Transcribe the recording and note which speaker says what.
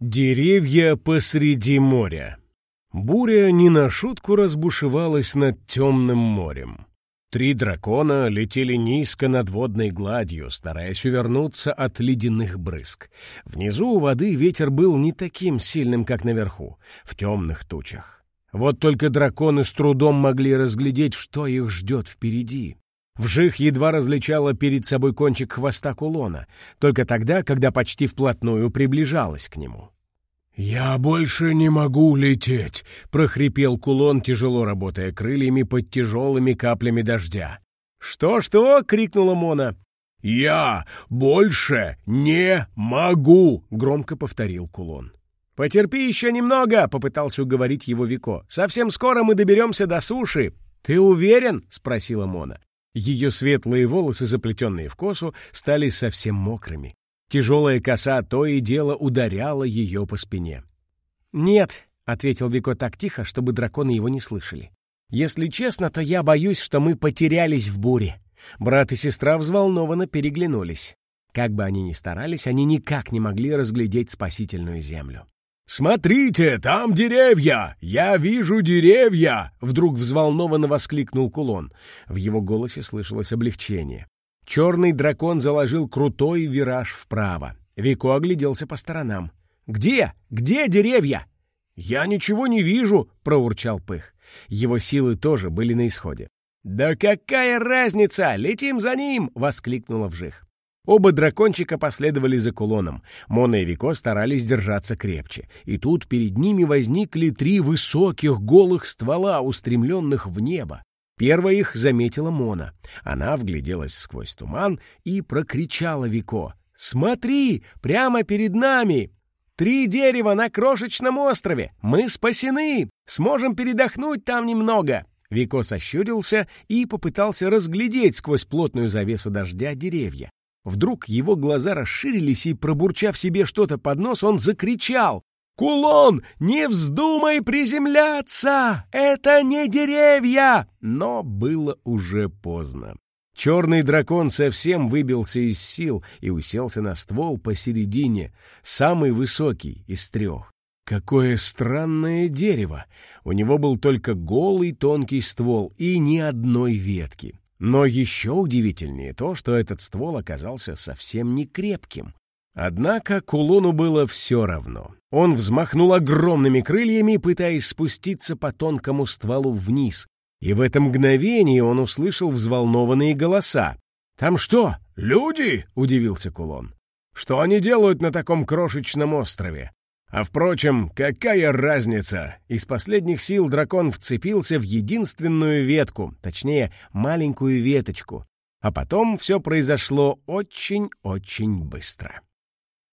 Speaker 1: Деревья посреди моря. Буря не на шутку разбушевалась над темным морем. Три дракона летели низко над водной гладью, стараясь увернуться от ледяных брызг. Внизу у воды ветер был не таким сильным, как наверху, в темных тучах. Вот только драконы с трудом могли разглядеть, что их ждет впереди. Вжих едва различала перед собой кончик хвоста кулона, только тогда, когда почти вплотную приближалась к нему.
Speaker 2: «Я больше не могу лететь», — прохрипел кулон, тяжело работая крыльями под тяжелыми каплями дождя.
Speaker 1: «Что-что?» — крикнула Мона.
Speaker 2: «Я больше не могу», — громко повторил кулон.
Speaker 1: «Потерпи еще немного», — попытался уговорить его Вико. «Совсем скоро мы доберемся до суши». «Ты уверен?» — спросила Мона. Ее светлые волосы, заплетенные в косу, стали совсем мокрыми. Тяжелая коса то и дело ударяла ее по спине. «Нет», — ответил Вико так тихо, чтобы драконы его не слышали. «Если честно, то я боюсь, что мы потерялись в буре». Брат и сестра взволнованно переглянулись. Как бы они ни старались, они никак не могли разглядеть спасительную землю.
Speaker 2: «Смотрите, там деревья! Я вижу деревья!» Вдруг взволнованно воскликнул кулон. В его голосе слышалось облегчение.
Speaker 1: Черный дракон заложил крутой вираж вправо. Вико огляделся по сторонам. «Где? Где деревья?» «Я ничего не вижу», — проурчал Пых. Его силы тоже были на исходе. «Да какая разница? Летим за ним!» — воскликнула Вжих. Оба дракончика последовали за кулоном. Мона и Вико старались держаться крепче. И тут перед ними возникли три высоких голых ствола, устремленных в небо. Первая их заметила Мона. Она вгляделась сквозь туман и прокричала Вико. «Смотри, прямо перед нами! Три дерева на крошечном острове! Мы спасены! Сможем передохнуть там немного!» Вико сощурился и попытался разглядеть сквозь плотную завесу дождя деревья. Вдруг его глаза расширились, и, пробурчав себе что-то под нос, он закричал. «Кулон, не вздумай приземляться! Это не деревья!» Но было уже поздно. Черный дракон совсем выбился из сил и уселся на ствол посередине, самый высокий из трех. Какое странное дерево! У него был только голый тонкий ствол и ни одной ветки. Но еще удивительнее то, что этот ствол оказался совсем не крепким. Однако кулону было все равно. Он взмахнул огромными крыльями, пытаясь спуститься по тонкому стволу вниз. И в это мгновение он услышал взволнованные голоса. «Там что, люди?» — удивился кулон. «Что они делают на таком крошечном острове?» А впрочем, какая разница? Из последних сил дракон вцепился в единственную ветку, точнее, маленькую веточку. А потом все произошло очень-очень быстро.